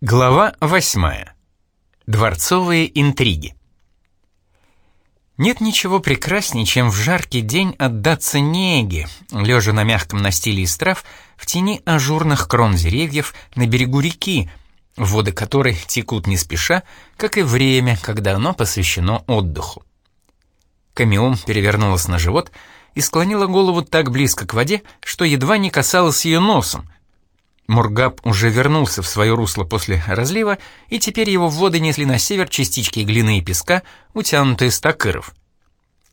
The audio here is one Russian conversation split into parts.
Глава восьмая. Дворцовые интриги. Нет ничего прекраснее, чем в жаркий день отдаться неге, лежа на мягком настиле из трав, в тени ажурных крон деревьев на берегу реки, воды которой текут не спеша, как и время, когда оно посвящено отдыху. Камиум перевернулась на живот и склонила голову так близко к воде, что едва не касалась ее носом — Мургаб уже вернулся в свое русло после разлива, и теперь его воды несли на север частички глины и песка, утянутые с такыров.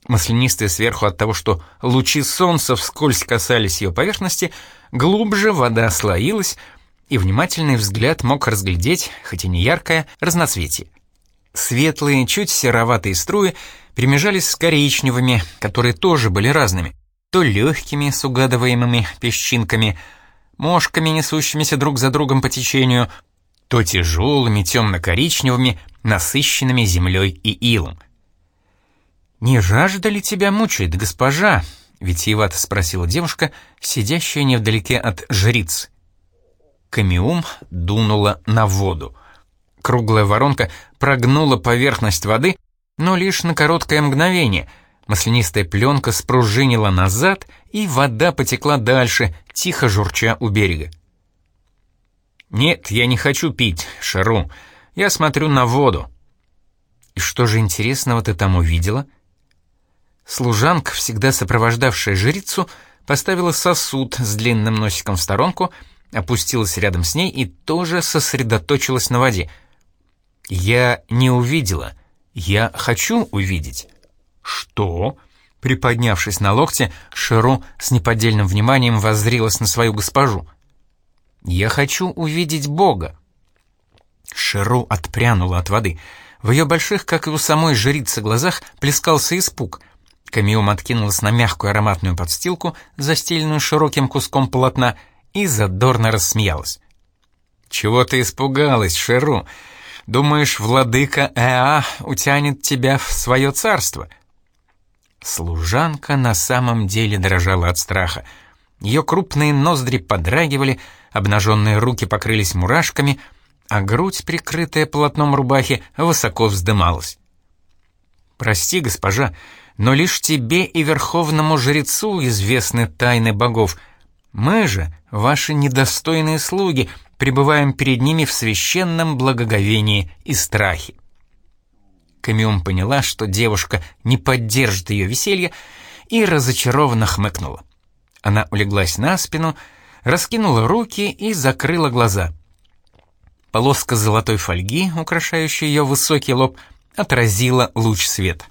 Маслянистые сверху от того, что лучи солнца вскользь касались ее поверхности, глубже вода слоилась, и внимательный взгляд мог разглядеть, хоть и не яркое, разноцветие. Светлые, чуть сероватые струи примежались с коричневыми, которые тоже были разными, то легкими с угадываемыми песчинками – мошками, несущимися друг за другом по течению, то тяжелыми темно-коричневыми, насыщенными землей и илом. «Не жажда ли тебя мучает, госпожа?» — витиевато спросила девушка, сидящая невдалеке от жриц. Камиум дунула на воду. Круглая воронка прогнула поверхность воды, но лишь на короткое мгновение — Маслянистая пленка спружинила назад, и вода потекла дальше, тихо журча у берега. «Нет, я не хочу пить, Шару. Я смотрю на воду». «И что же интересного ты там увидела?» Служанка, всегда сопровождавшая жрицу, поставила сосуд с длинным носиком в сторонку, опустилась рядом с ней и тоже сосредоточилась на воде. «Я не увидела. Я хочу увидеть». «Что?» Приподнявшись на локте, Шеру с неподдельным вниманием воззрилась на свою госпожу. «Я хочу увидеть Бога». Шеру отпрянула от воды. В ее больших, как и у самой жрицы, глазах плескался испуг. Камиум откинулась на мягкую ароматную подстилку, застеленную широким куском полотна, и задорно рассмеялась. «Чего ты испугалась, Шеру? Думаешь, владыка Эа утянет тебя в свое царство?» Служанка на самом деле дрожала от страха. Ее крупные ноздри подрагивали, обнаженные руки покрылись мурашками, а грудь, прикрытая полотном рубахи, высоко вздымалась. «Прости, госпожа, но лишь тебе и верховному жрецу известны тайны богов. Мы же, ваши недостойные слуги, пребываем перед ними в священном благоговении и страхе». Камиум поняла, что девушка не поддержит ее веселье, и разочарованно хмыкнула. Она улеглась на спину, раскинула руки и закрыла глаза. Полоска золотой фольги, украшающая ее высокий лоб, отразила луч света.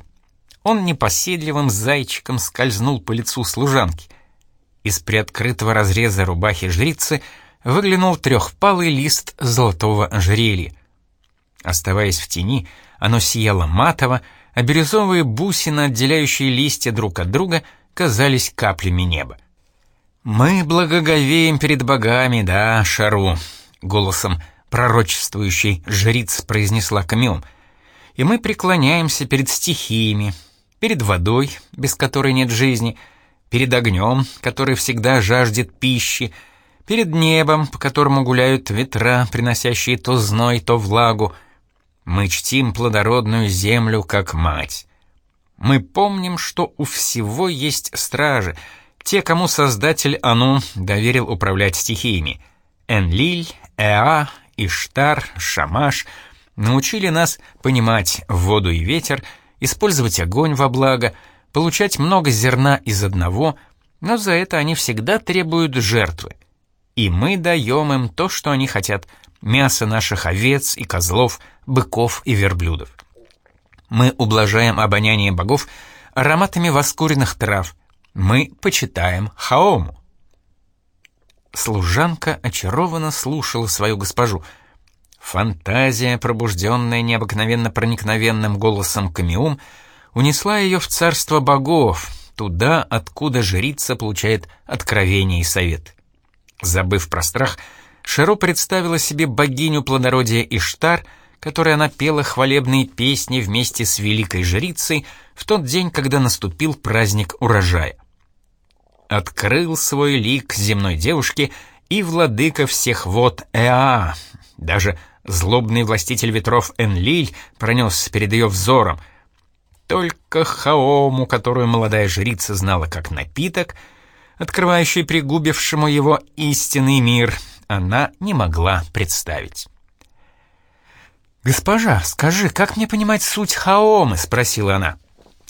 Он непоседливым зайчиком скользнул по лицу служанки. Из приоткрытого разреза рубахи жрицы выглянул трехпалый лист золотого ожерелья. Оставаясь в тени, оно сияло матово, а бирюзовые бусины, отделяющие листья друг от друга, казались каплями неба. «Мы благоговеем перед богами, да, Шару», — голосом пророчествующей жриц произнесла Камиум. «И мы преклоняемся перед стихиями, перед водой, без которой нет жизни, перед огнем, который всегда жаждет пищи, перед небом, по которому гуляют ветра, приносящие то зной, то влагу, мы чтим плодородную землю как мать. Мы помним, что у всего есть стражи, те, кому Создатель Ану доверил управлять стихиями. Энлиль, Эа, Иштар, Шамаш научили нас понимать воду и ветер, использовать огонь во благо, получать много зерна из одного, но за это они всегда требуют жертвы. И мы даем им то, что они хотят – мясо наших овец и козлов, быков и верблюдов. Мы ублажаем обоняние богов ароматами воскуренных трав. Мы почитаем Хаому. Служанка очарованно слушала свою госпожу. Фантазия, пробужденная необыкновенно проникновенным голосом Камиум, унесла ее в царство богов, туда, откуда жрица получает откровение и совет. Забыв про страх, Шеро представила себе богиню плодородия Иштар, которой она пела хвалебные песни вместе с великой жрицей в тот день, когда наступил праздник урожая. Открыл свой лик земной девушке и владыка всех вод Эа, даже злобный властитель ветров Энлиль пронесся перед ее взором. Только хаому, которую молодая жрица знала как напиток, открывающий пригубившему его истинный мир, она не могла представить. «Госпожа, скажи, как мне понимать суть хаомы?» — спросила она.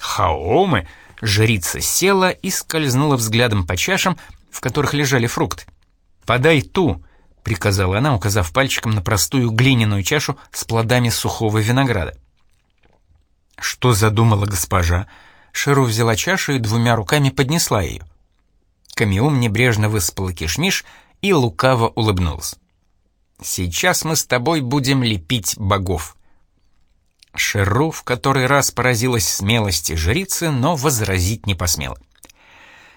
«Хаомы?» — жрица села и скользнула взглядом по чашам, в которых лежали фрукты. «Подай ту!» — приказала она, указав пальчиком на простую глиняную чашу с плодами сухого винограда. Что задумала госпожа? Шеру взяла чашу и двумя руками поднесла ее. Камиум небрежно выспала кишмиш и лукаво улыбнулся. «Сейчас мы с тобой будем лепить богов». Шеру в который раз поразилась смелости жрицы, но возразить не посмела.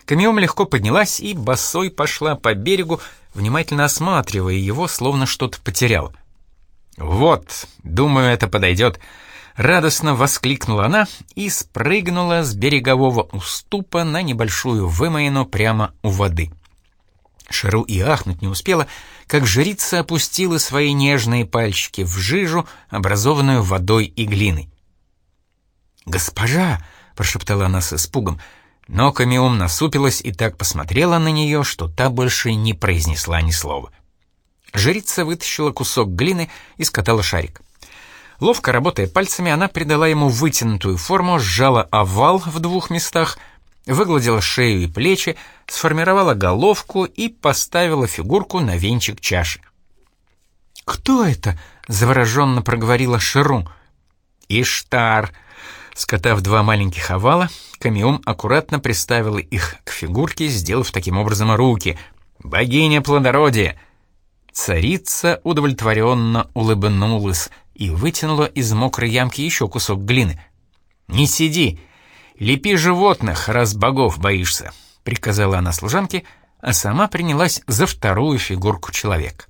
Камиум легко поднялась и босой пошла по берегу, внимательно осматривая его, словно что-то потерял. «Вот, думаю, это подойдет», — радостно воскликнула она и спрыгнула с берегового уступа на небольшую вымоину прямо у воды. Шару и ахнуть не успела, как жрица опустила свои нежные пальчики в жижу, образованную водой и глиной. «Госпожа!» — прошептала она с испугом — но Камиум насупилась и так посмотрела на нее, что та больше не произнесла ни слова. Жрица вытащила кусок глины и скатала шарик. Ловко работая пальцами, она придала ему вытянутую форму, сжала овал в двух местах, выгладила шею и плечи, сформировала головку и поставила фигурку на венчик чаши. «Кто это?» — завороженно проговорила Ширу. «Иштар», Скотав два маленьких овала, Камиум аккуратно приставила их к фигурке, сделав таким образом руки. «Богиня плодородия!» Царица удовлетворенно улыбнулась и вытянула из мокрой ямки еще кусок глины. «Не сиди! Лепи животных, раз богов боишься!» — приказала она служанке, а сама принялась за вторую фигурку человека.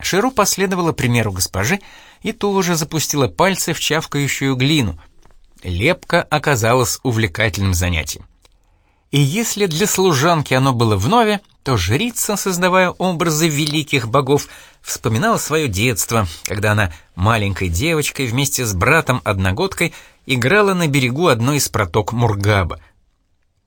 Ширу последовала примеру госпожи и тоже запустила пальцы в чавкающую глину — Лепка оказалась увлекательным занятием. И если для служанки оно было вновь, то жрица, создавая образы великих богов, вспоминала свое детство, когда она маленькой девочкой вместе с братом-одногодкой играла на берегу одной из проток Мургаба.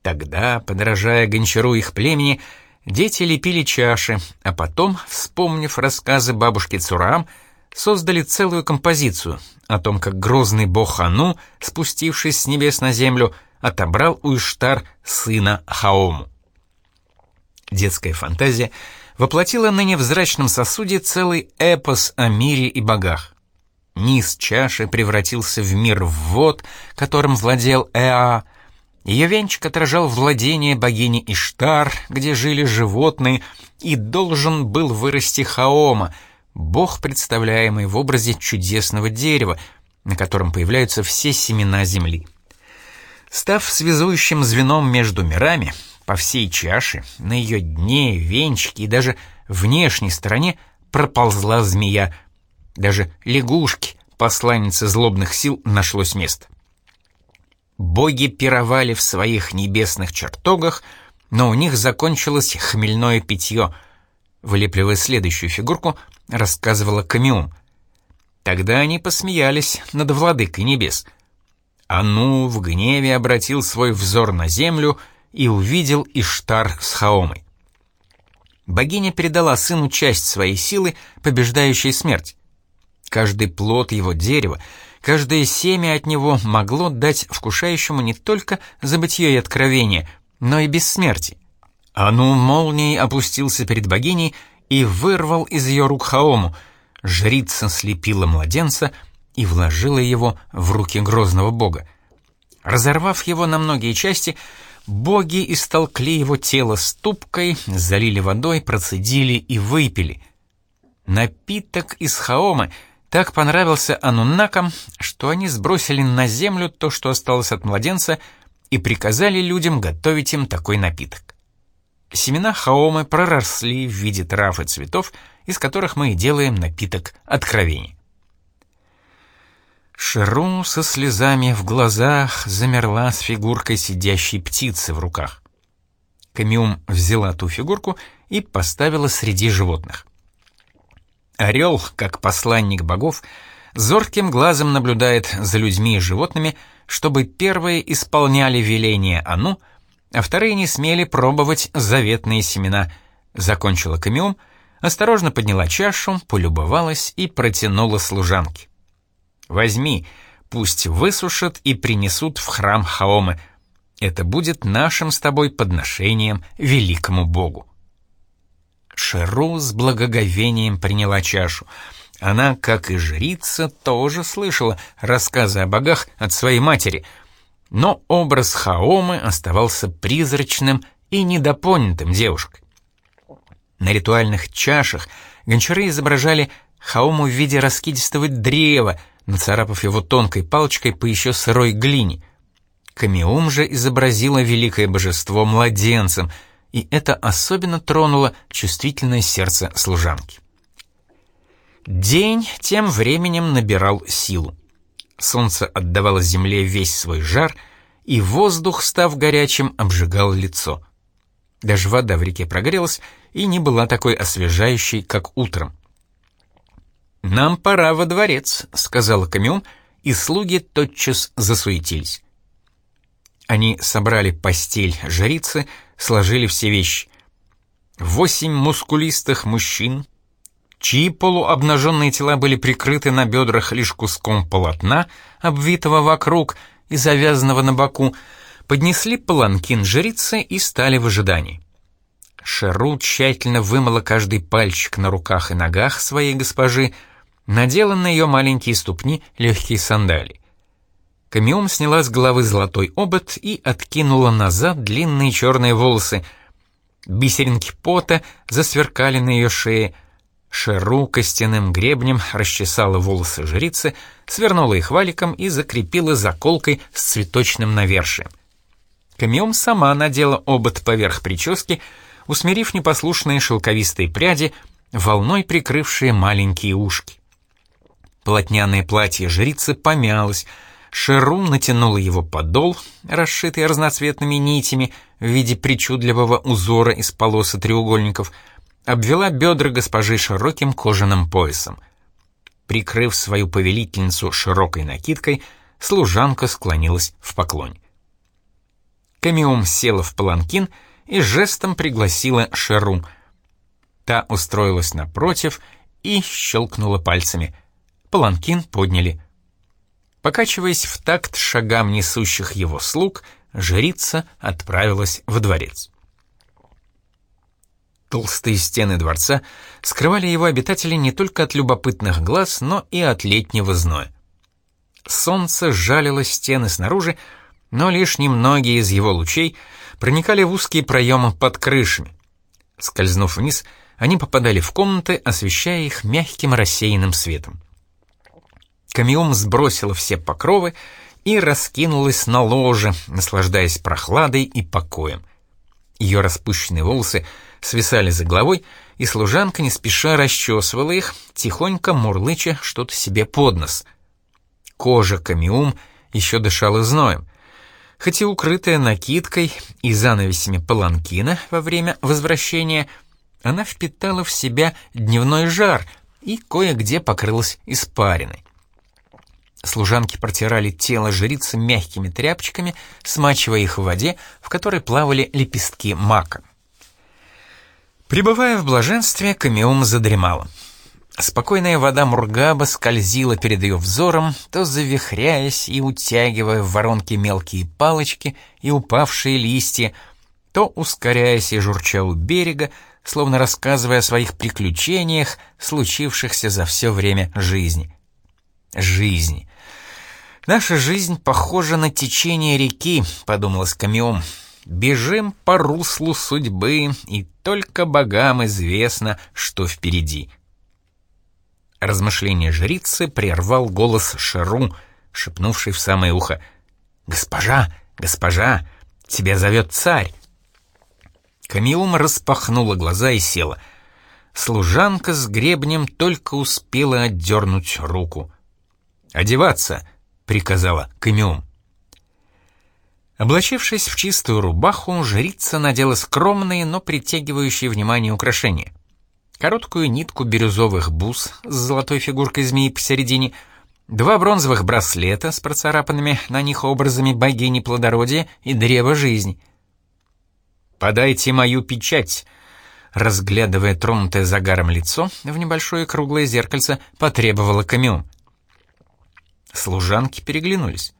Тогда, подражая гончару их племени, дети лепили чаши, а потом, вспомнив рассказы бабушки Цурам, создали целую композицию о том, как грозный бог Ану, спустившись с небес на землю, отобрал у Иштар сына Хаому. Детская фантазия воплотила на невзрачном сосуде целый эпос о мире и богах. Низ чаши превратился в мир вод, которым владел Эа. Ее венчик отражал владение богини Иштар, где жили животные, и должен был вырасти Хаома — Бог, представляемый в образе чудесного дерева, на котором появляются все семена земли. Став связующим звеном между мирами, по всей чаше, на ее дне, венчике и даже внешней стороне проползла змея. Даже лягушки, посланницы злобных сил, нашлось место. Боги пировали в своих небесных чертогах, но у них закончилось хмельное питье. Вылепливая следующую фигурку — рассказывала Камиум. Тогда они посмеялись над владыкой небес. Ану в гневе обратил свой взор на землю и увидел Иштар с Хаомой. Богиня передала сыну часть своей силы, побеждающей смерть. Каждый плод его дерева, каждое семя от него могло дать вкушающему не только забытье и откровение, но и бессмертие. Ану молнией опустился перед богиней и вырвал из ее рук Хаому. Жрица слепила младенца и вложила его в руки грозного бога. Разорвав его на многие части, боги истолкли его тело ступкой, залили водой, процедили и выпили. Напиток из хаомы так понравился ануннакам, что они сбросили на землю то, что осталось от младенца, и приказали людям готовить им такой напиток. Семена хаомы проросли в виде трав и цветов, из которых мы и делаем напиток откровений. Шеру со слезами в глазах замерла с фигуркой сидящей птицы в руках. Камиум взяла ту фигурку и поставила среди животных. Орел, как посланник богов, зорким глазом наблюдает за людьми и животными, чтобы первые исполняли веление Ану, а вторые не смели пробовать заветные семена. Закончила Камиум, осторожно подняла чашу, полюбовалась и протянула служанке. «Возьми, пусть высушат и принесут в храм Хаомы. Это будет нашим с тобой подношением великому богу». Шеру с благоговением приняла чашу. Она, как и жрица, тоже слышала рассказы о богах от своей матери, но образ Хаомы оставался призрачным и недопонятым девушкой. На ритуальных чашах гончары изображали Хаому в виде раскидистого древа, нацарапав его тонкой палочкой по еще сырой глине. Камиум же изобразила великое божество младенцем — и это особенно тронуло чувствительное сердце служанки. День тем временем набирал силу. Солнце отдавало земле весь свой жар, и воздух, став горячим, обжигал лицо. Даже вода в реке прогрелась и не была такой освежающей, как утром. «Нам пора во дворец», — сказала Камиум, и слуги тотчас засуетились. Они собрали постель жрицы, сложили все вещи. Восемь мускулистых мужчин, чьи полуобнаженные тела были прикрыты на бедрах лишь куском полотна, обвитого вокруг и завязанного на боку, поднесли паланкин жрицы и стали в ожидании. Шеру тщательно вымыла каждый пальчик на руках и ногах своей госпожи, надела на ее маленькие ступни легкие сандалии. Камиум сняла с головы золотой обод и откинула назад длинные черные волосы. Бисеринки пота засверкали на ее шее. Шеру костяным гребнем расчесала волосы жрицы, свернула их валиком и закрепила заколкой с цветочным навершием. Камиум сама надела обод поверх прически, усмирив непослушные шелковистые пряди, волной прикрывшие маленькие ушки. Полотняное платье жрицы помялось, Шерун натянула его подол, расшитый разноцветными нитями в виде причудливого узора из полос и треугольников, обвела бедра госпожи широким кожаным поясом. Прикрыв свою повелительницу широкой накидкой, служанка склонилась в поклоне. Камиум села в паланкин и жестом пригласила Шеру. Та устроилась напротив и щелкнула пальцами. Паланкин подняли Покачиваясь в такт шагам несущих его слуг, жрица отправилась в дворец. Толстые стены дворца скрывали его обитателей не только от любопытных глаз, но и от летнего зноя. Солнце жалило стены снаружи, но лишь немногие из его лучей проникали в узкие проемы под крышами. Скользнув вниз, они попадали в комнаты, освещая их мягким рассеянным светом. Камиум сбросила все покровы и раскинулась на ложе, наслаждаясь прохладой и покоем. Ее распущенные волосы свисали за головой, и служанка не спеша расчесывала их, тихонько мурлыча что-то себе под нос. Кожа камиум еще дышала зноем. Хоть и укрытая накидкой и занавесями паланкина во время возвращения, она впитала в себя дневной жар и кое-где покрылась испариной. Служанки протирали тело жрицы мягкими тряпочками, смачивая их в воде, в которой плавали лепестки мака. Пребывая в блаженстве, Камиум задремала. Спокойная вода Мургаба скользила перед ее взором, то завихряясь и утягивая в воронки мелкие палочки и упавшие листья, то ускоряясь и журча у берега, словно рассказывая о своих приключениях, случившихся за все время жизни. Жизни. «Наша жизнь похожа на течение реки», — подумала Скамиум. «Бежим по руслу судьбы, и только богам известно, что впереди». Размышление жрицы прервал голос Шеру, шепнувший в самое ухо. «Госпожа, госпожа, тебя зовет царь!» Камиум распахнула глаза и села. Служанка с гребнем только успела отдернуть руку. «Одеваться!» — приказала Камиум. Облачившись в чистую рубаху, жрица надела скромные, но притягивающие внимание украшения. короткую нитку бирюзовых бус с золотой фигуркой змеи посередине, два бронзовых браслета с процарапанными на них образами богини плодородия и древа жизни. «Подайте мою печать», разглядывая тронутое загаром лицо, в небольшое круглое зеркальце потребовала Камиум. Служанки переглянулись.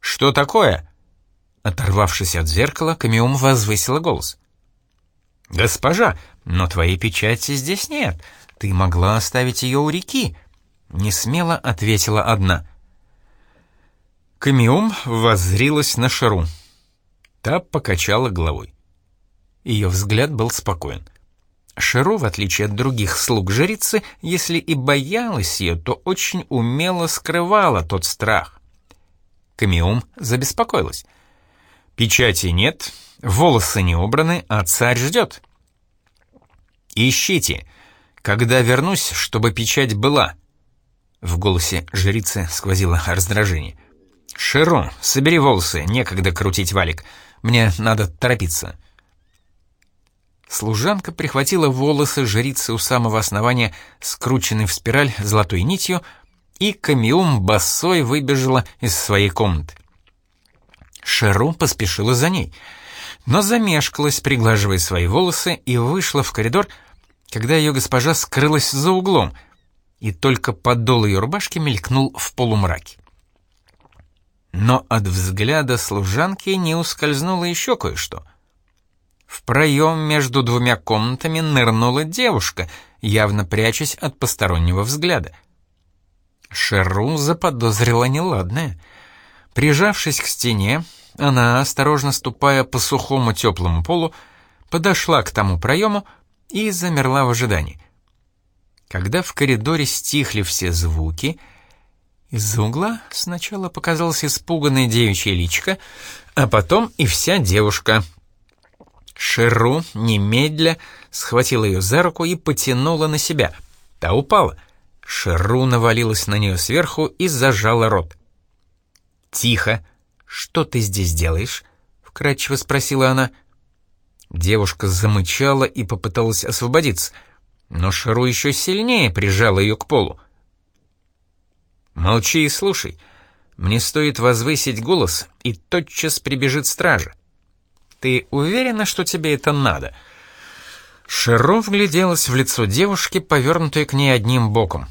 «Что такое?» Оторвавшись от зеркала, Камиум возвысила голос. «Госпожа, но твоей печати здесь нет. Ты могла оставить ее у реки», — несмело ответила одна. Камиум воззрилась на Шару. Та покачала головой. Ее взгляд был спокоен. Шару, в отличие от других слуг жрицы, если и боялась ее, то очень умело скрывала тот страх. Камиум забеспокоилась. Печати нет, волосы не убраны, а царь ждет. «Ищите, когда вернусь, чтобы печать была». В голосе жрицы сквозило раздражение. «Широ, собери волосы, некогда крутить валик. Мне надо торопиться». Служанка прихватила волосы жрицы у самого основания, скрученной в спираль золотой нитью, и камиум босой выбежала из своей комнаты. Шеру поспешила за ней, но замешкалась, приглаживая свои волосы, и вышла в коридор, когда ее госпожа скрылась за углом, и только подол ее рубашки мелькнул в полумраке. Но от взгляда служанки не ускользнуло еще кое-что. В проем между двумя комнатами нырнула девушка, явно прячась от постороннего взгляда. Шеру заподозрила неладное — Прижавшись к стене, она, осторожно ступая по сухому теплому полу, подошла к тому проему и замерла в ожидании. Когда в коридоре стихли все звуки, из-за угла сначала показалась испуганная девичья личка, а потом и вся девушка. Шеру немедля схватила ее за руку и потянула на себя. Та упала. Шеру навалилась на нее сверху и зажала рот. «Тихо! Что ты здесь делаешь?» — вкратчиво спросила она. Девушка замычала и попыталась освободиться, но Шару еще сильнее прижала ее к полу. «Молчи и слушай. Мне стоит возвысить голос, и тотчас прибежит стража. Ты уверена, что тебе это надо?» Шаро вгляделась в лицо девушки, повернутое к ней одним боком.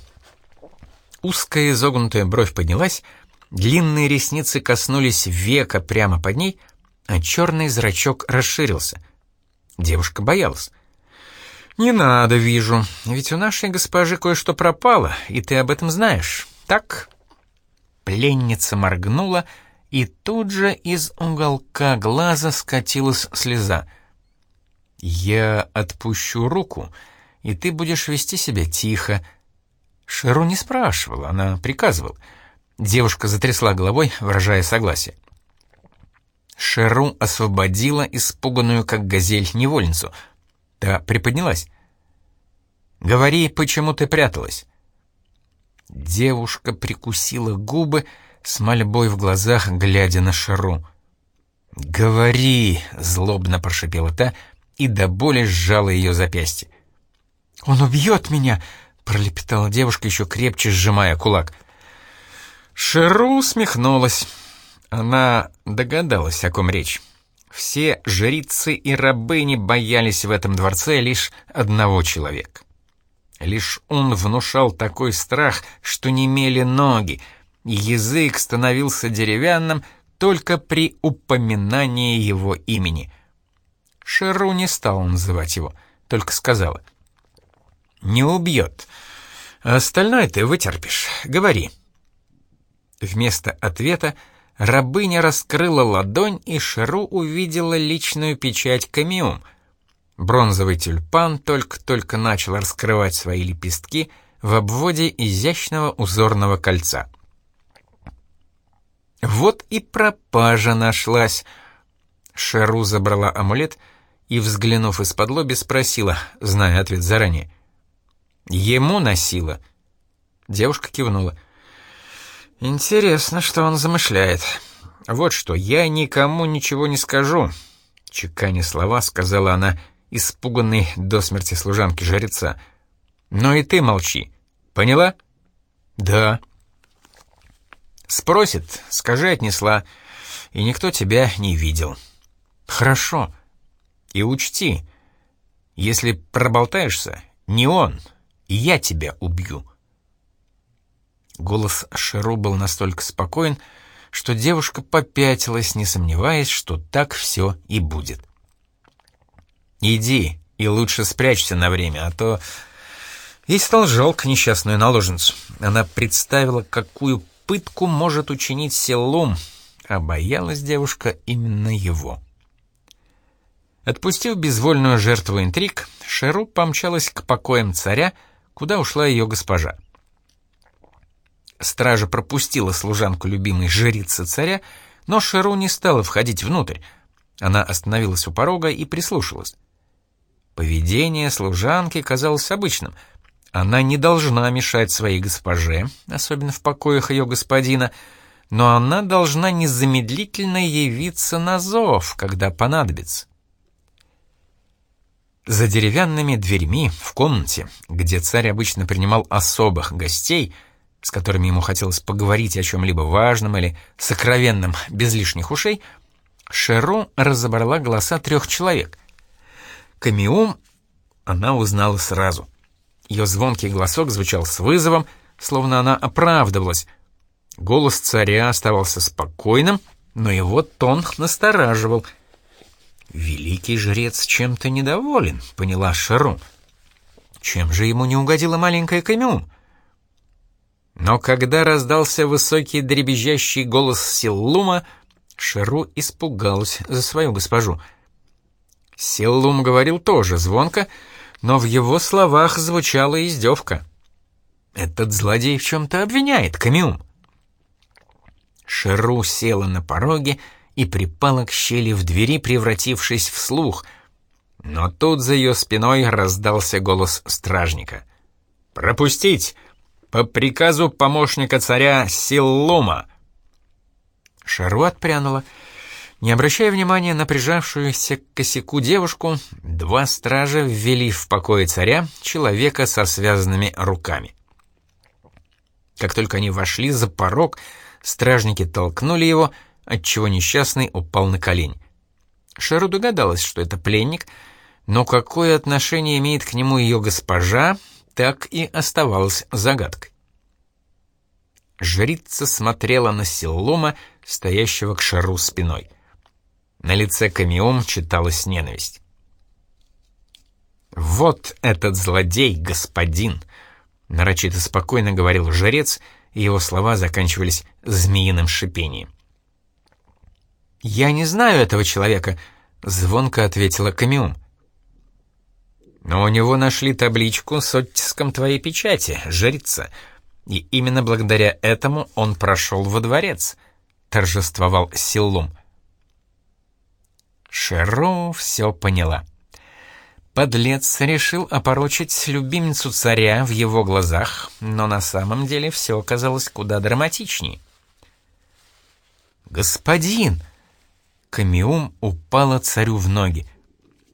Узкая изогнутая бровь поднялась, Длинные ресницы коснулись века прямо под ней, а черный зрачок расширился. Девушка боялась. «Не надо, вижу, ведь у нашей госпожи кое-что пропало, и ты об этом знаешь, так?» Пленница моргнула, и тут же из уголка глаза скатилась слеза. «Я отпущу руку, и ты будешь вести себя тихо». Шеру не спрашивала, она приказывала — Девушка затрясла головой, выражая согласие. Шеру освободила испуганную, как газель, невольницу. Та приподнялась. «Говори, почему ты пряталась?» Девушка прикусила губы, с мольбой в глазах, глядя на Шеру. «Говори!» — злобно прошипела та и до боли сжала ее запястье. «Он убьет меня!» — пролепетала девушка, еще крепче сжимая кулак. «Он Шеру усмехнулась. Она догадалась, о ком речь. Все жрицы и рабыни боялись в этом дворце лишь одного человека. Лишь он внушал такой страх, что не немели ноги, язык становился деревянным только при упоминании его имени. Шеру не стала называть его, только сказала. «Не убьет. Остальное ты вытерпишь. Говори». Вместо ответа рабыня раскрыла ладонь, и Шару увидела личную печать Камиум. Бронзовый тюльпан только-только начал раскрывать свои лепестки в обводе изящного узорного кольца. Вот и пропажа нашлась. Шару забрала амулет и, взглянув из-под лоби, спросила, зная ответ заранее. «Ему носила?» Девушка кивнула. Интересно, что он замышляет. Вот что, я никому ничего не скажу. Чеканя слова, сказала она испуганный до смерти служанки жреца. «Но и ты молчи. Поняла?» «Да». «Спросит, скажи, отнесла, и никто тебя не видел». «Хорошо. И учти, если проболтаешься, не он, я тебя убью». Голос Шеру был настолько спокоен, что девушка попятилась, не сомневаясь, что так все и будет. «Иди и лучше спрячься на время, а то...» Ей стал жалко несчастную наложницу. Она представила, какую пытку может учинить Селум, а боялась девушка именно его. Отпустив безвольную жертву интриг, Шеру помчалась к покоям царя, куда ушла ее госпожа. Стража пропустила служанку любимой жрицы царя, но Шеру не стала входить внутрь. Она остановилась у порога и прислушалась. Поведение служанки казалось обычным. Она не должна мешать своей госпоже, особенно в покоях ее господина, но она должна незамедлительно явиться на зов, когда понадобится. За деревянными дверьми в комнате, где царь обычно принимал особых гостей — с которыми ему хотелось поговорить о чем-либо важном или сокровенном, без лишних ушей, Шеру разобрала голоса трех человек. Камиум она узнала сразу. Ее звонкий голосок звучал с вызовом, словно она оправдывалась. Голос царя оставался спокойным, но его тон настораживал. «Великий жрец чем-то недоволен», — поняла Шеру. «Чем же ему не угодила маленькая Камиум?» Но когда раздался высокий дребезжащий голос Силлума, Шеру испугалась за свою госпожу. Силлум говорил тоже звонко, но в его словах звучала издевка. «Этот злодей в чем-то обвиняет Камиум». Шеру села на пороге и припала к щели в двери, превратившись в слух. Но тут за ее спиной раздался голос стражника. «Пропустить! По приказу помощника царя Силлума. Шару отпрянула. Не обращая внимания на прижавшуюся к косяку девушку, два стража ввели в покое царя человека со связанными руками. Как только они вошли за порог, стражники толкнули его, отчего несчастный упал на колени. Шару догадалась, что это пленник, но какое отношение имеет к нему ее госпожа, так и оставалась загадкой. Жрица смотрела на Силлума, стоящего к шару спиной. На лице Камиум читалась ненависть. «Вот этот злодей, господин!» — нарочито спокойно говорил жрец, и его слова заканчивались змеиным шипением. «Я не знаю этого человека», — звонко ответила Камиум. Но у него нашли табличку с оттиском твоей печати, жрица, и именно благодаря этому он прошел во дворец», — торжествовал Силлум. Шеро все поняла. Подлец решил опорочить любимицу царя в его глазах, но на самом деле все оказалось куда драматичнее. «Господин!» Камиум упала царю в ноги.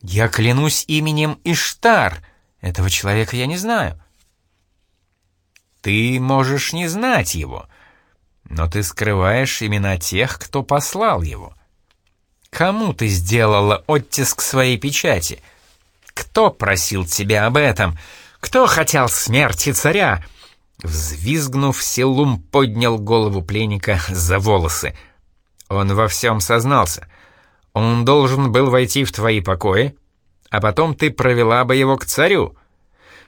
«Я клянусь именем Иштар. Этого человека я не знаю». «Ты можешь не знать его, но ты скрываешь имена тех, кто послал его. Кому ты сделала оттиск своей печати? Кто просил тебя об этом? Кто хотел смерти царя?» Взвизгнув, Селум поднял голову пленника за волосы. Он во всем сознался. Он должен был войти в твои покои, а потом ты провела бы его к царю.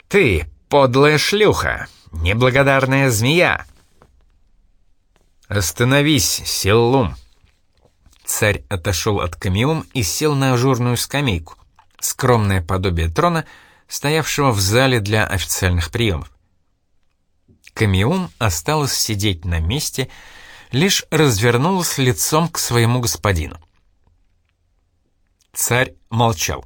Ты, подлая шлюха, неблагодарная змея!» «Остановись, Селлум!» Царь отошел от камиум и сел на ажурную скамейку, скромное подобие трона, стоявшего в зале для официальных приемов. Камиум осталось сидеть на месте, лишь развернулась лицом к своему господину. Царь молчал.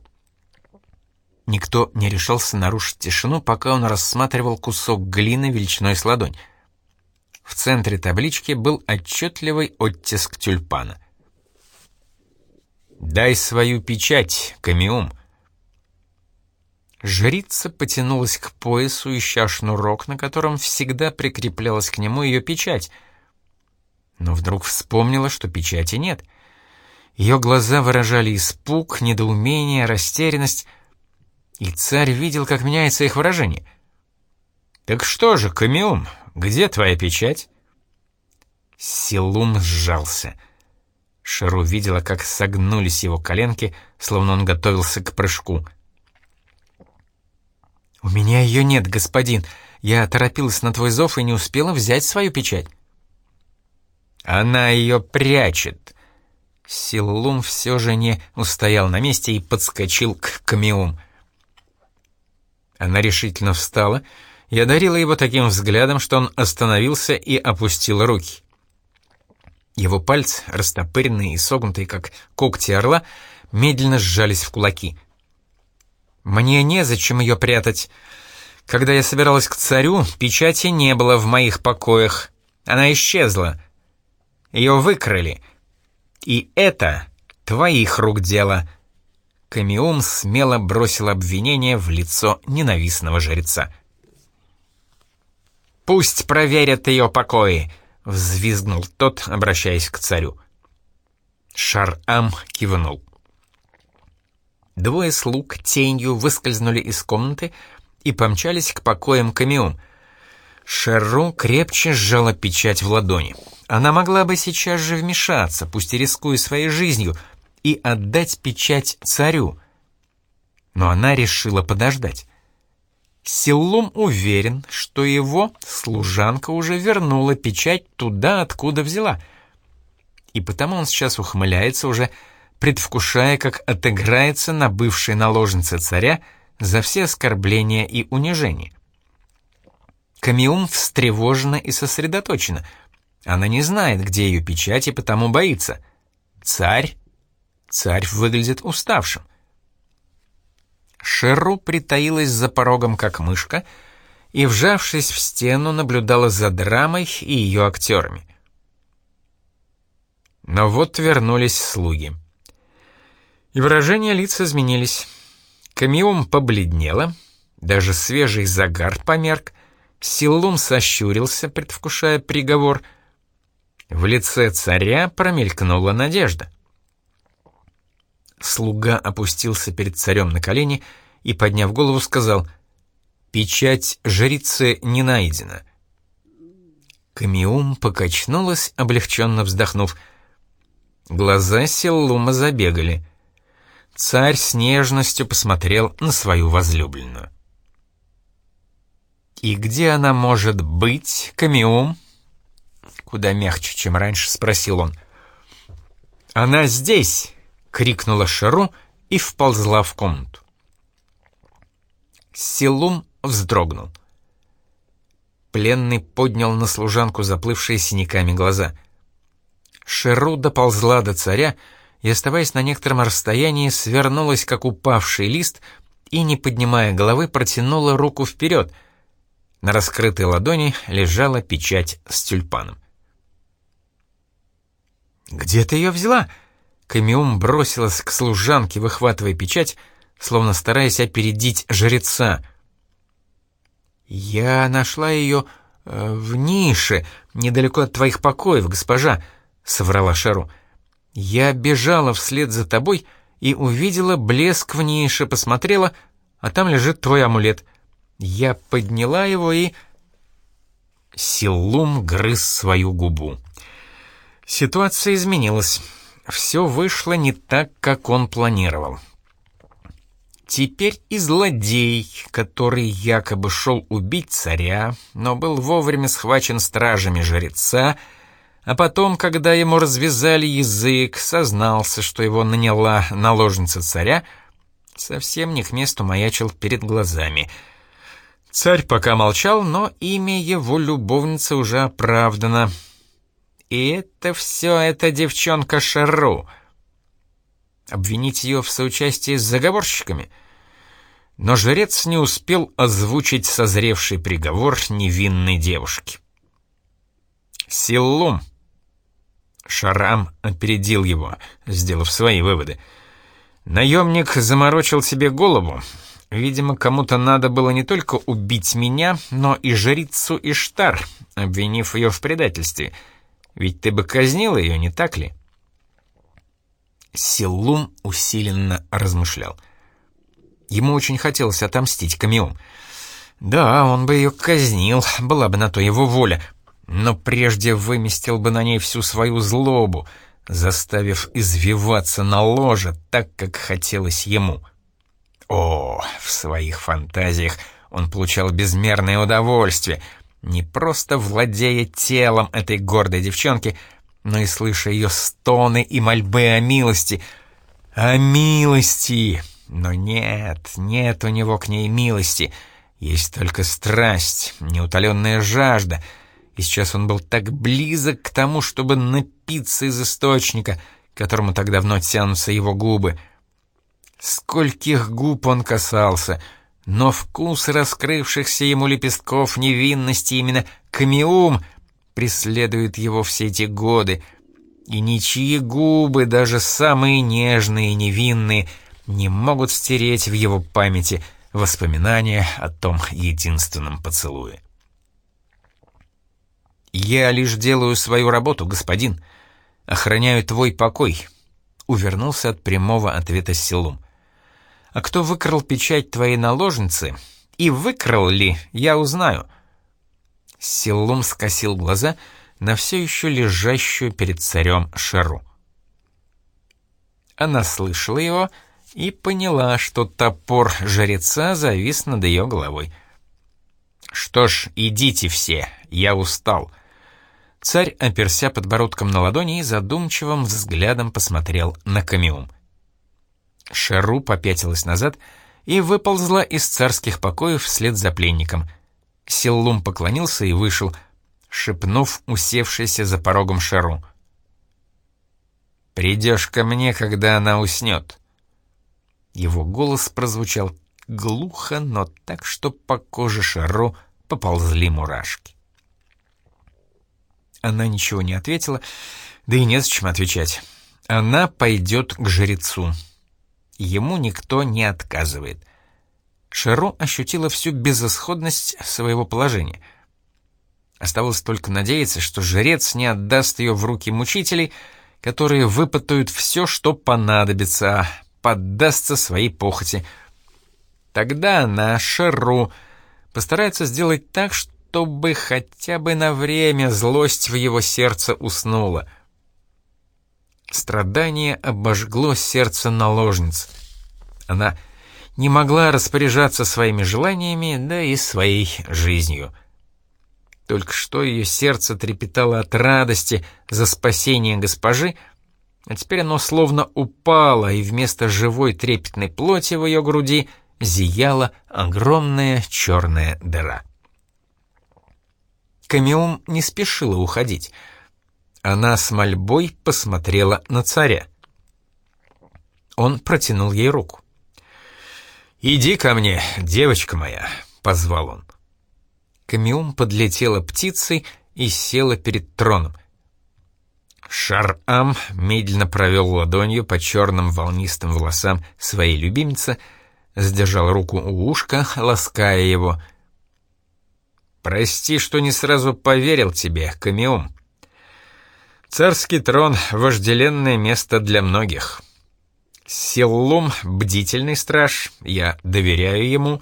Никто не решался нарушить тишину, пока он рассматривал кусок глины величиной с ладонь. В центре таблички был отчетливый оттиск тюльпана. «Дай свою печать, Камиум!» Жрица потянулась к поясу, ища шнурок, на котором всегда прикреплялась к нему ее печать. Но вдруг вспомнила, что печати нет. Ее глаза выражали испуг, недоумение, растерянность, и царь видел, как меняется их выражение. «Так что же, Камиум, где твоя печать?» Силум сжался. Шеру видела, как согнулись его коленки, словно он готовился к прыжку — «У меня ее нет, господин. Я торопилась на твой зов и не успела взять свою печать». «Она ее прячет». Силум все же не устоял на месте и подскочил к Камиум. Она решительно встала и одарила его таким взглядом, что он остановился и опустил руки. Его пальцы, растопыренные и согнутые, как когти орла, медленно сжались в кулаки — мне незачем ее прятать. Когда я собиралась к царю, печати не было в моих покоях. Она исчезла. Ее выкрали. И это твоих рук дело. Камиум смело бросил обвинение в лицо ненавистного жреца. «Пусть проверят ее покои», — взвизгнул тот, обращаясь к царю. Шар-Ам кивнул. Двое слуг тенью выскользнули из комнаты и помчались к покоям Камиум. Шерру крепче сжала печать в ладони. Она могла бы сейчас же вмешаться, пусть и рискуя своей жизнью, и отдать печать царю. Но она решила подождать. Силлум уверен, что его служанка уже вернула печать туда, откуда взяла. И потому он сейчас ухмыляется уже предвкушая, как отыграется на бывшей наложнице царя за все оскорбления и унижения. Камиум встревожена и сосредоточена. Она не знает, где ее печать, и потому боится. Царь? Царь выглядит уставшим. Шерру притаилась за порогом, как мышка, и, вжавшись в стену, наблюдала за драмой и ее актерами. Но вот вернулись слуги и выражения лиц изменились. Камиум побледнела, даже свежий загар померк, Силум сощурился, предвкушая приговор. В лице царя промелькнула надежда. Слуга опустился перед царем на колени и, подняв голову, сказал «Печать жрицы не найдена». Камиум покачнулась, облегченно вздохнув. Глаза Силлума забегали — Царь с нежностью посмотрел на свою возлюбленную. «И где она может быть, Камиум?» Куда мягче, чем раньше, спросил он. «Она здесь!» — крикнула Шару и вползла в комнату. Силум вздрогнул. Пленный поднял на служанку заплывшие синяками глаза. Шеру доползла до царя, и, оставаясь на некотором расстоянии, свернулась, как упавший лист, и, не поднимая головы, протянула руку вперед. На раскрытой ладони лежала печать с тюльпаном. «Где ты ее взяла?» Камиум бросилась к служанке, выхватывая печать, словно стараясь опередить жреца. «Я нашла ее э, в нише, недалеко от твоих покоев, госпожа», — соврала Шару. Я бежала вслед за тобой и увидела блеск в нише, посмотрела, а там лежит твой амулет. Я подняла его и... Силум грыз свою губу. Ситуация изменилась. Все вышло не так, как он планировал. Теперь и злодей, который якобы шел убить царя, но был вовремя схвачен стражами жреца, а потом, когда ему развязали язык, сознался, что его наняла наложница царя, совсем не к месту маячил перед глазами. Царь пока молчал, но имя его любовницы уже оправдано. И это все эта девчонка Шару. Обвинить ее в соучастии с заговорщиками? Но жрец не успел озвучить созревший приговор невинной девушки. Силлум Шарам опередил его, сделав свои выводы. Наемник заморочил себе голову, Видимо, кому-то надо было не только убить меня, но и жрицу Иштар, обвинив ее в предательстве. Ведь ты бы казнил ее, не так ли?» Силум усиленно размышлял. Ему очень хотелось отомстить Камиум. Да, он бы ее казнил, была бы на то его воля, но прежде выместил бы на ней всю свою злобу, заставив извиваться на ложе так, как хотелось ему. О, в своих фантазиях он получал безмерное удовольствие, не просто владея телом этой гордой девчонки, но и слыша ее стоны и мольбы о милости. О милости! Но нет, нет у него к ней милости. Есть только страсть, неутоленная жажда. И сейчас он был так близок к тому, чтобы напиться из источника, которому так давно тянутся его губы. Скольких губ он касался, но вкус раскрывшихся ему лепестков невинности именно камеум — преследует его все эти годы, и ничьи губы, даже самые нежные и невинные, не могут стереть в его памяти воспоминания о том единственном поцелуе. «Я лишь делаю свою работу, господин. Охраняю твой покой», — увернулся от прямого ответа Силум. «А кто выкрал печать твоей наложницы, и выкрал ли, я узнаю». Силлум скосил глаза на все еще лежащую перед царем Шеру. Она слышала его и поняла, что топор жреца завис над ее головой. «Что ж, идите все, я устал». Царь оперся подбородком на ладони и задумчивым взглядом посмотрел на Камиум. Шеру попятилась назад и выползла из царских покоев вслед за пленником — Силлум поклонился и вышел, шепнув усевшийся за порогом Шару. «Придешь ко мне, когда она уснет». Его голос прозвучал глухо, но так, что по коже Шару поползли мурашки. Она ничего не ответила, да и незачем отвечать. Она пойдет к жрецу. Ему никто не отказывает. Шаро ощутила всю безысходность своего положения. Оставалось только надеяться, что жрец не отдаст ее в руки мучителей, которые выпытают все, что понадобится, а поддастся своей похоти. Тогда она, Шару, постарается сделать так, чтобы хотя бы на время злость в его сердце уснула. Страдание обожгло сердце наложницы. Она не могла распоряжаться своими желаниями, да и своей жизнью. Только что ее сердце трепетало от радости за спасение госпожи, а теперь оно словно упало, и вместо живой трепетной плоти в ее груди зияла огромная черная дыра. Камиум не спешила уходить. Она с мольбой посмотрела на царя. Он протянул ей руку. «Иди ко мне, девочка моя», — позвал он. Камиум подлетела птицей и села перед троном. Шар-Ам медленно провел ладонью по черным волнистым волосам своей любимицы, сдержал руку у ушка, лаская его. «Прости, что не сразу поверил тебе, Камиум. Царский трон — вожделенное место для многих». Силлум — бдительный страж, я доверяю ему,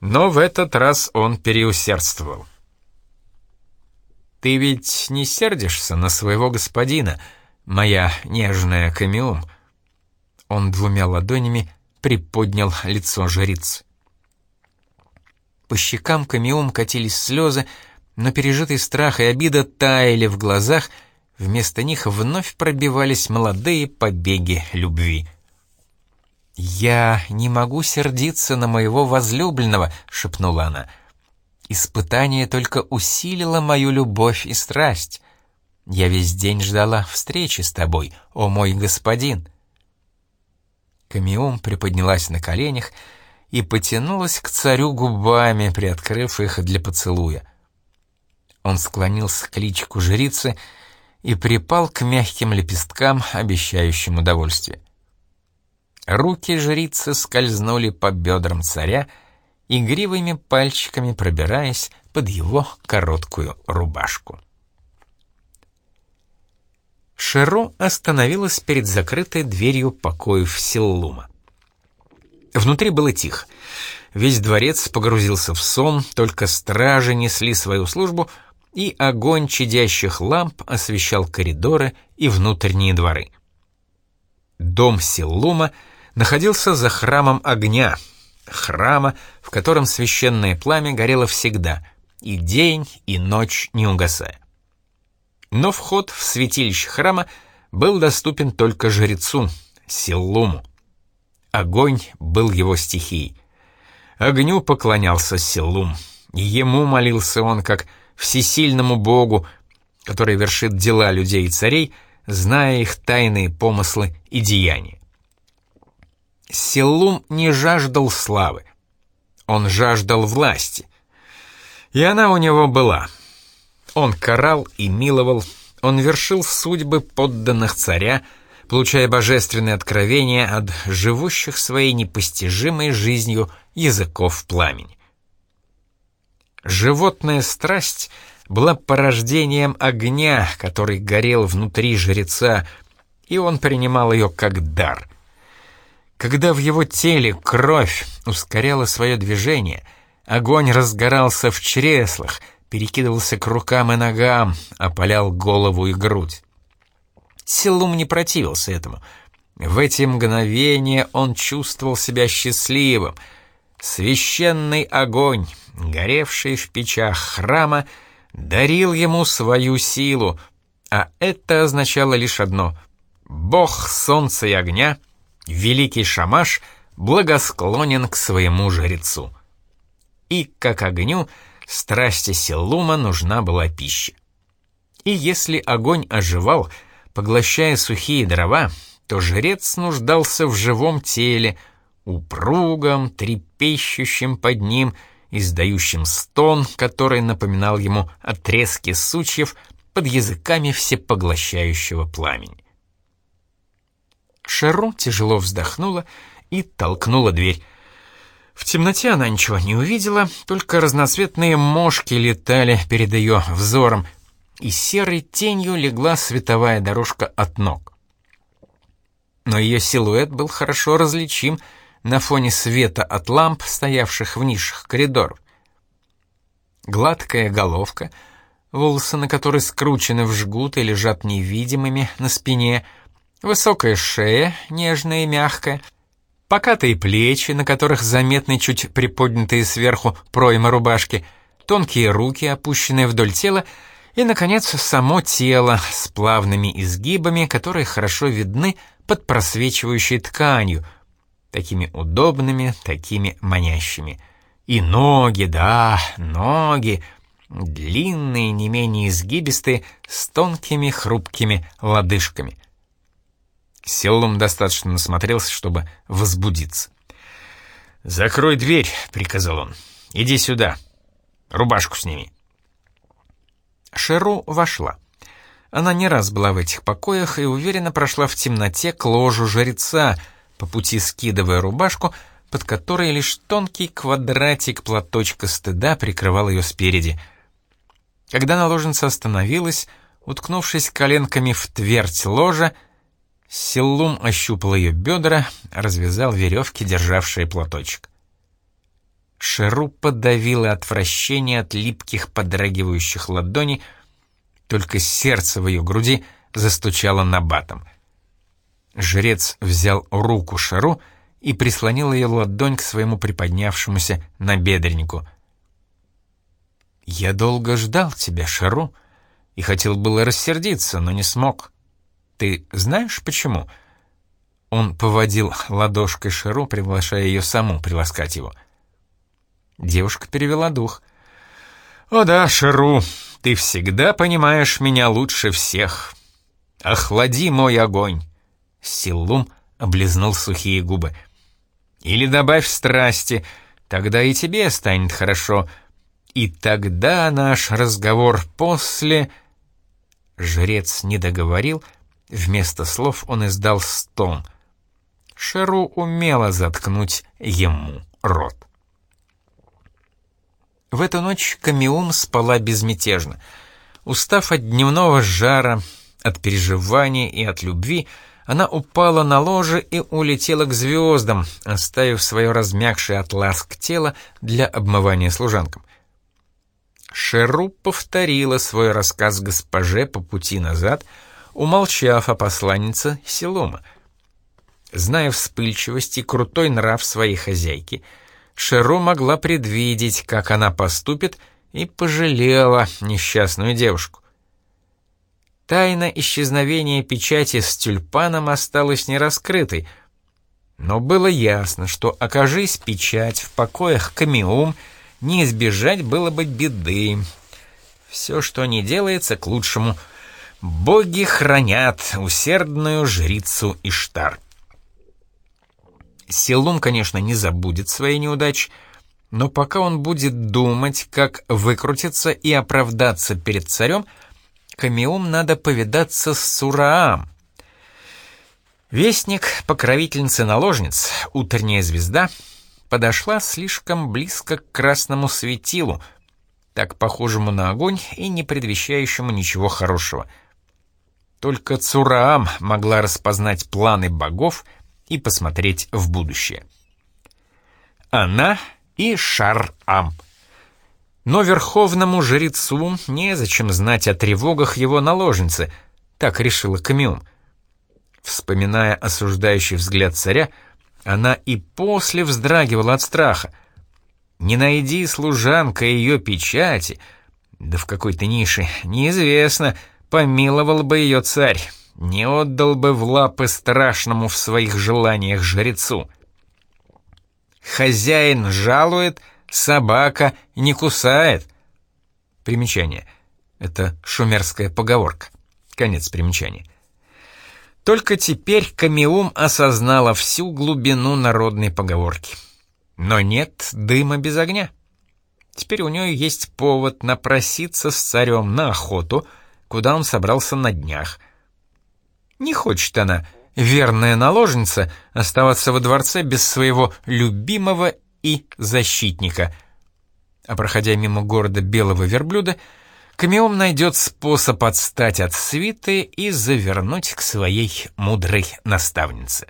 но в этот раз он переусердствовал. «Ты ведь не сердишься на своего господина, моя нежная Камиум?» Он двумя ладонями приподнял лицо жриц. По щекам Камиум катились слезы, но пережитый страх и обида таяли в глазах — Вместо них вновь пробивались молодые побеги любви. «Я не могу сердиться на моего возлюбленного», — шепнула она. «Испытание только усилило мою любовь и страсть. Я весь день ждала встречи с тобой, о мой господин». Камиум приподнялась на коленях и потянулась к царю губами, приоткрыв их для поцелуя. Он склонился к личику жрицы и припал к мягким лепесткам, обещающим удовольствие. Руки жрицы скользнули по бедрам царя, игривыми пальчиками пробираясь под его короткую рубашку. Шеро остановилась перед закрытой дверью покоев Силлума. Внутри было тихо. Весь дворец погрузился в сон, только стражи несли свою службу, и огонь чадящих ламп освещал коридоры и внутренние дворы. Дом Силлума находился за храмом огня, храма, в котором священное пламя горело всегда, и день, и ночь не угасая. Но вход в святилище храма был доступен только жрецу, Силлуму. Огонь был его стихией. Огню поклонялся Силлум. Ему молился он как всесильному богу, который вершит дела людей и царей, зная их тайные помыслы и деяния. Силлум не жаждал славы. Он жаждал власти. И она у него была — он карал и миловал, он вершил судьбы подданных царя, получая божественные откровения от живущих своей непостижимой жизнью языков пламени. Животная страсть была порождением огня, который горел внутри жреца, и он принимал ее как дар. Когда в его теле кровь ускоряла свое движение, огонь разгорался в чреслах — перекидывался к рукам и ногам, опалял голову и грудь. Силум не противился этому. В эти мгновения он чувствовал себя счастливым. Священный огонь, горевший в печах храма, дарил ему свою силу, а это означало лишь одно — Бог солнца и огня, великий шамаш, благосклонен к своему жрецу. И, как огню, — Страсти Селлума нужна была пища. И если огонь оживал, поглощая сухие дрова, то жрец нуждался в живом теле, упругом, трепещущем под ним, издающем стон, который напоминал ему отрезки сучьев под языками всепоглощающего пламени. Шеру тяжело вздохнула и толкнула дверь. В темноте она ничего не увидела, только разноцветные мошки летали перед ее взором, и серой тенью легла световая дорожка от ног. Но ее силуэт был хорошо различим на фоне света от ламп, стоявших в нишах коридоров. Гладкая головка, волосы на которой скручены в жгут и лежат невидимыми на спине, высокая шея, нежная и мягкая — покатые плечи, на которых заметны чуть приподнятые сверху проймы рубашки, тонкие руки, опущенные вдоль тела, и, наконец, само тело с плавными изгибами, которые хорошо видны под просвечивающей тканью, такими удобными, такими манящими. И ноги, да, ноги, длинные, не менее изгибистые, с тонкими хрупкими лодыжками. Селлум достаточно насмотрелся, чтобы возбудиться. «Закрой дверь», — приказал он. «Иди сюда. Рубашку сними». Шеру вошла. Она не раз была в этих покоях и уверенно прошла в темноте к ложу жреца, по пути скидывая рубашку, под которой лишь тонкий квадратик платочка стыда прикрывал ее спереди. Когда наложница остановилась, уткнувшись коленками в твердь ложа, Силлум ощупал ее бедра, развязал веревки, державшие платочек. Шеру подавила отвращение от липких подрагивающих ладоней, только сердце в ее груди застучало набатом. Жрец взял руку Шеру и прислонил ее ладонь к своему приподнявшемуся набедреннику. «Я долго ждал тебя, Шеру, и хотел было рассердиться, но не смог. Ты знаешь, почему?» Он поводил ладошкой Шеру, приглашая ее саму приласкать его. Девушка перевела дух. «О да, Шеру, ты всегда понимаешь меня лучше всех. Охлади мой огонь!» Силлум облизнул сухие губы. «Или добавь страсти, тогда и тебе станет хорошо. И тогда наш разговор после...» Жрец не договорил, — Вместо слов он издал стон. Шеру умела заткнуть ему рот. В эту ночь Камиум спала безмятежно. Устав от дневного жара, от переживаний и от любви, она упала на ложе и улетела к звездам, оставив свое размягшее от ласк тело для обмывания служанкам. Шеру повторила свой рассказ госпоже по пути назад, умолчав о посланнице Селома. Зная вспыльчивость и крутой нрав своей хозяйки, Шеру могла предвидеть, как она поступит, и пожалела несчастную девушку. Тайна исчезновения печати с тюльпаном осталась нераскрытой, но было ясно, что, окажись печать в покоях Камиум, не избежать было бы беды. Все, что не делается, к лучшему. Боги хранят усердную жрицу Иштар. Силун, конечно, не забудет своей неудачи, но пока он будет думать, как выкрутиться и оправдаться перед царем, Камиум надо повидаться с Сураам. Вестник покровительницы наложниц, утренняя звезда, подошла слишком близко к красному светилу, так похожему на огонь и не предвещающему ничего хорошего. Только Цураам могла распознать планы богов и посмотреть в будущее. Она и Шар-Ам. Но верховному жрецу незачем знать о тревогах его наложницы, так решила Камиум. Вспоминая осуждающий взгляд царя, она и после вздрагивала от страха. Не найди служанка ее печати, да в какой-то нише, неизвестно, помиловал бы ее царь, не отдал бы в лапы страшному в своих желаниях жрецу. Хозяин жалует, собака не кусает. Примечание. Это шумерская поговорка. Конец примечания. Только теперь Камиум осознала всю глубину народной поговорки. Но нет дыма без огня. Теперь у нее есть повод напроситься с царем на охоту, куда он собрался на днях. Не хочет она, верная наложница, оставаться во дворце без своего любимого и защитника. А проходя мимо города Белого Верблюда, Камиум найдет способ отстать от свиты и завернуть к своей мудрой наставнице.